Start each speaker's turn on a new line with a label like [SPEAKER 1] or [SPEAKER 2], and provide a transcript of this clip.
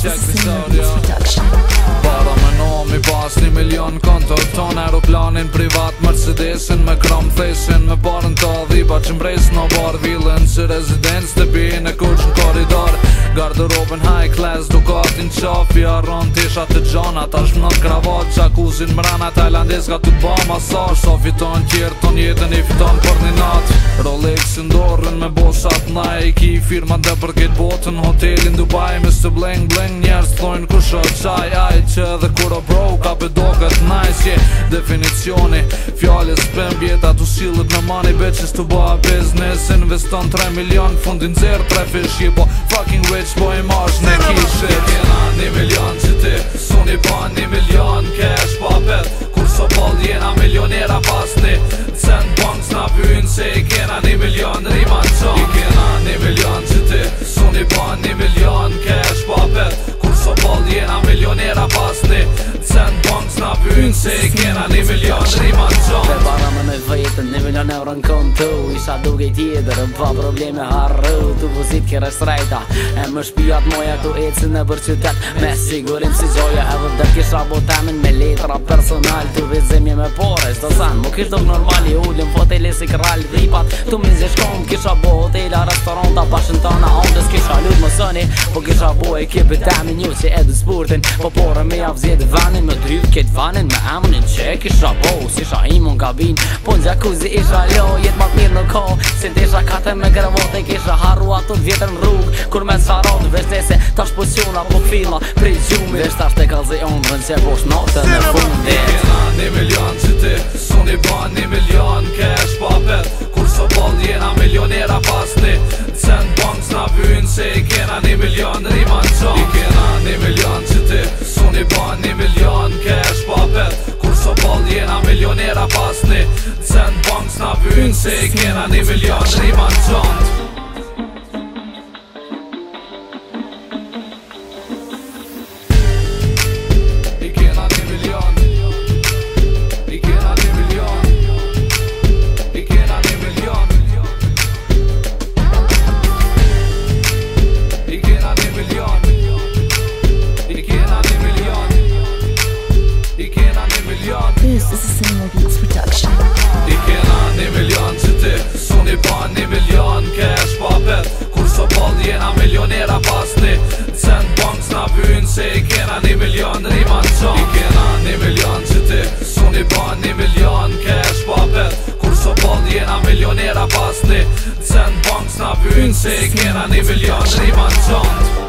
[SPEAKER 1] check this out, yo Para me nomi pas një milion kontot ton Aeroplanin privat Mercedesin Me krom thesin me parën të adhipa që mbres në bar Villën si rezidencë, të bi në kuq në koridor Garderobin high class Dukatin qafi arron tisha të gjana Ta shmë në kravat qakuzin mrena Tajlandes ka të ba masaj Sa fiton kjerë ton jetën i fiton për një natë Rolex në dorën me bosat Nike e ki firma dhe për këtë botën Hotelin Dubai me së bleng bleng njerës thlojnë ku shërë qaj Aj që dhe kuro bro ka pedo këtë nice yeah. Definicioni, fjallës pëm vjeta të shillët me money bitches të bëha business investon 3 milion Fundin zërë tre fish je po fucking rich boj marsh në kishit Një milion që ti, suni bani Sejk jena li miljon rimanzon
[SPEAKER 2] vetën Një milion e vërën kënë të Isha duke i tjetër Në pa probleme harru Tu vëzit kërë është E më shpijat moja Tu e cënë e bërë qytet Me sigurim si gjoja E vërë dërë kisha botemin Me letra personal Tu vizimje me e pore Shto san Më kishtë dokë normali ullim po të lesi kërral Dhipat Tu më nëzje shkom Kisha bo hotela Restoranta Pashën të Andes kisha lut më sëni Po kisha bo e kipi Një që edhe sportin Po pore me avzjet vanin Me dryf ket vanin Me emunin që kisha bo Si shahimon gabin Po në gjakuzi isha lo, jo, Jetë matë mirë në ko Si ndisha kate me grevot Në kisha haru ato të vjetër në rrug Kur me sarot Vesh nese ta shpusiona Po fila pri gjumi Vesh ta shte kazi unë po që e bosh në në fund
[SPEAKER 1] Në kena një milion që ti Su një ban një milion Ke e shpapet Kur së bol njena milionera pas një Cënë bëngës në vynë Se i kena një milion rim Njëra pas në të tëndë bëngë S'na vynë se i kërë një milion Shrejman Një milion rima të qa I kena një milion që ti Sun i ban një milion cash papet Kur së pol jena milionera pas një Cen bank s'na vyn Se i kena një milion rima të qa